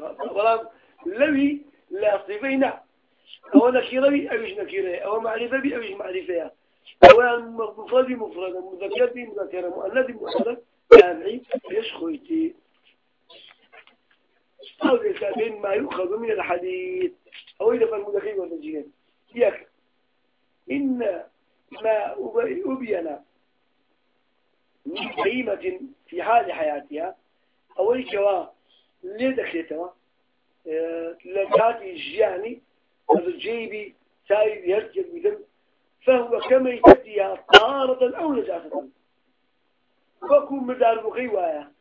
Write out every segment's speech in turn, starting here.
والله لوي لا صفينا أو نكيرة أو نكيرة أو معرفة بي أو معرفة أو مفرد مفرد مذكر بي مذكر مؤنث مؤنث تابعي إيش خويتي؟ أو الكتابين ما يؤخذ من الحديث. أو إذا فالمذكرين والمجيئين يك إن ما أبين من قيمة في حال حياتها أول كوا لدخلتها لذات الجياني الجيبي سايب يرجع مثل فهو كما يتديها طهارة أو نجاسة وكون مدار بخيوايا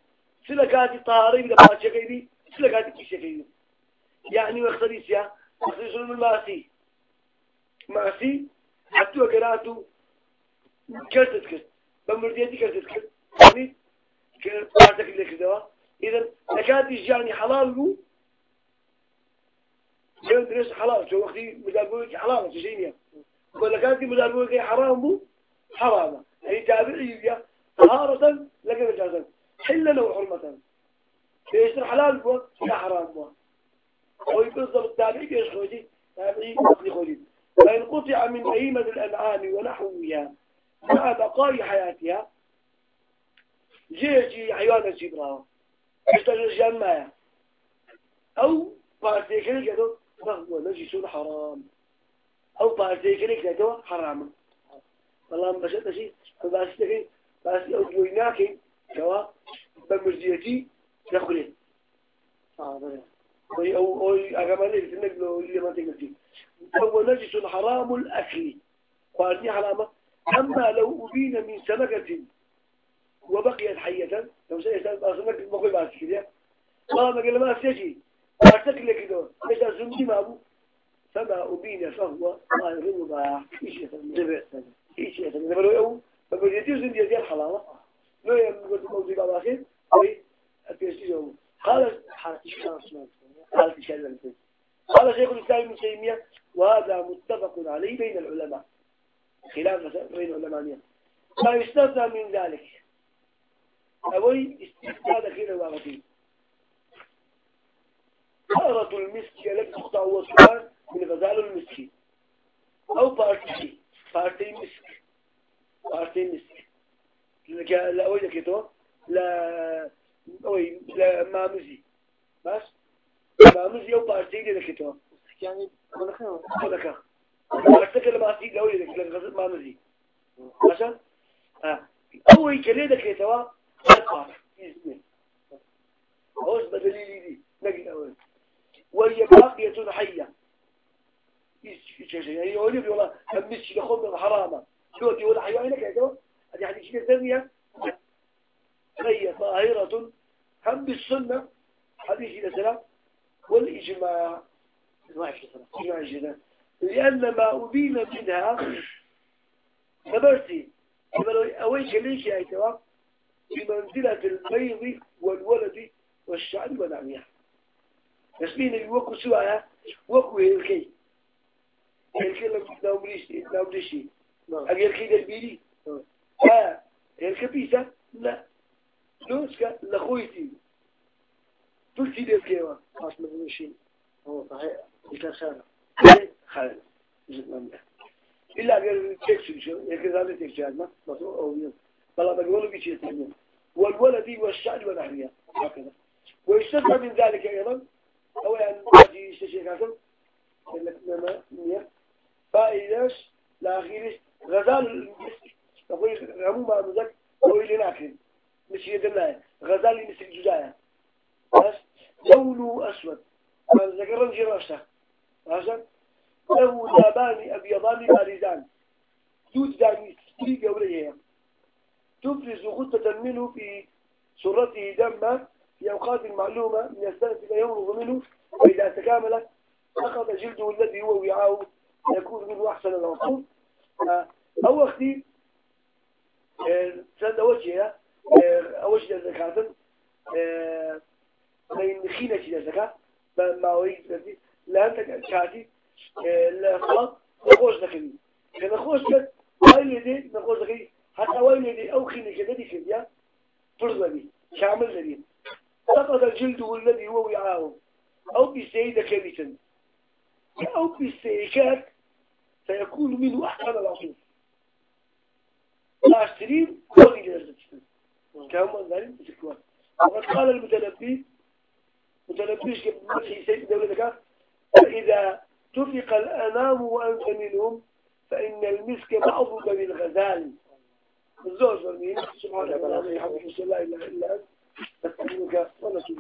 سلكات طهارة إذا ما شكيدي سلكات كيشكيدي يعني مختلسيا مختلس من المعصي معصي حتى وكراتو كرتت كرت بمرديتي كرتت كرت يعني كرت بارتك اللي كدوا إذا لكاتي يعني حلال هو يوم درس حلال. شو وقتي مداربوك حلال. تجيني ولا كانت مداربوك حرام بو. حرام. أي تابعي طهارة لك نجاسة حلا وحرمة إيش حلال بو. يا حرام بو. أو يبصر التابعي إيش خوجي. تابعي أخذي خوجي. فإن قطع من بهيمة الأنعام ونحوها مع بقاء حياتها جيجي حيوان الجبراء يشتغل جماعة أو بارتيكين كده فهو نجس حرام. أو بارتيكين كده حرام. والله ما بشرت شيء. بس تكين بس أو بويناك كوا بمرجيتي دخلين آه أو أو أجمل اللي تنقل اللي ما تنقل فهو نجس حرام الأكل. قالني حرامة أما لو أبين من سمكة وبقيت حية. لو سيستان أصنك بقول بعد كده ما ما قال ما سيجي. أرتكل كده. إيش أزمتي ما أبو فما أبين فهو ظاهر مباح إيش يسمى إيش يسمى لما لو يوم بقول يدي زند يدي الحلالة لو يوم موضوع بابا خير أي أتيجي يوم. قال قال قال شيخ الإسلام ابن تيمية وهذا متفق عليه بين العلماء. خلاف بين العلماء. ما يستثنى من ذلك. أوي استثناء دخيل الواقعين طارة المسك التي تقطع وصفان من غزال المسك. أو بارتي بارتي مسك. بارتي مسك. لا أوي لكتو لا أوي لا مامزي بس؟ مامزي أو بارتي لكتو يعني مدخل مدخل بارتك لما أسيد أوي لك غزال مامزي عشان آه. أوي كليه نجي أول وهي باقية حية جماعة هي طاهرة هم بالسنة حديث الثلاث والإجماع لأن ما أبين منها نبرتي أويك ليك يا إتواء بمنزلة البيض والولد والشعر ونعمها يسمين اللي وكو سواها وكو هيلكي هيلكي لم ناومريشي ناومريشي هيلكي دلبيري ها هيلكي بيسا؟ لا. لوسكا لخويتي تلتي دلكيوا خاص مدنشين هو صحيح. إذا خانة خانة إلا قال تكسر شو هيك ذلك تكسر ما؟ مصروع أو يوم. بلا بقولوا بيشي ثاني والولد والشعر ونحوها هكذا. ويستثنى من ذلك أيضا. أو يعني باجي يستشير كاسم. لما نية فإذاش لأخيرش غزال المسك. نقول عموما مزك هو اللي ناكل مش يدنا غزال المسك جدايا. بس لونه أسود. ذكرنا جراشة عشان له ذابان أبيضان بارزان. دود داني. ستريق أوليه تفرز غدة منه في سرته دما في أوقات معلومة من السنة لا يمرض منه وإذا تكامل أخذ جلده الذي هو وعاء يكون منه أحسن العصور أو أختي سند وجهها أوجه الزكاة من خينة الزكاة. ما أريد لا أنت كاتي لا خلاص نخوش ذكري نخوش لك وين يدي نخوش ذكري حتى وين يدي أو خينة كذا دي كذا فرض لي كامل لي سقط الجلد الذي هو وعاء أو بسيدة كبيتا أو بسيكات سيكون منه أحسن العصوف العشرين وغي لرزتنا كما ذلك بسكوان وقد قال المتنبي متنبيش كمسيح سيد دولتك فإذا تفق الأنام وأنت منهم فإن المسك بعضك بالغزال الزوج والمين سبحانه وتعالى لا إله إلا أنت نستغفرك ونتوب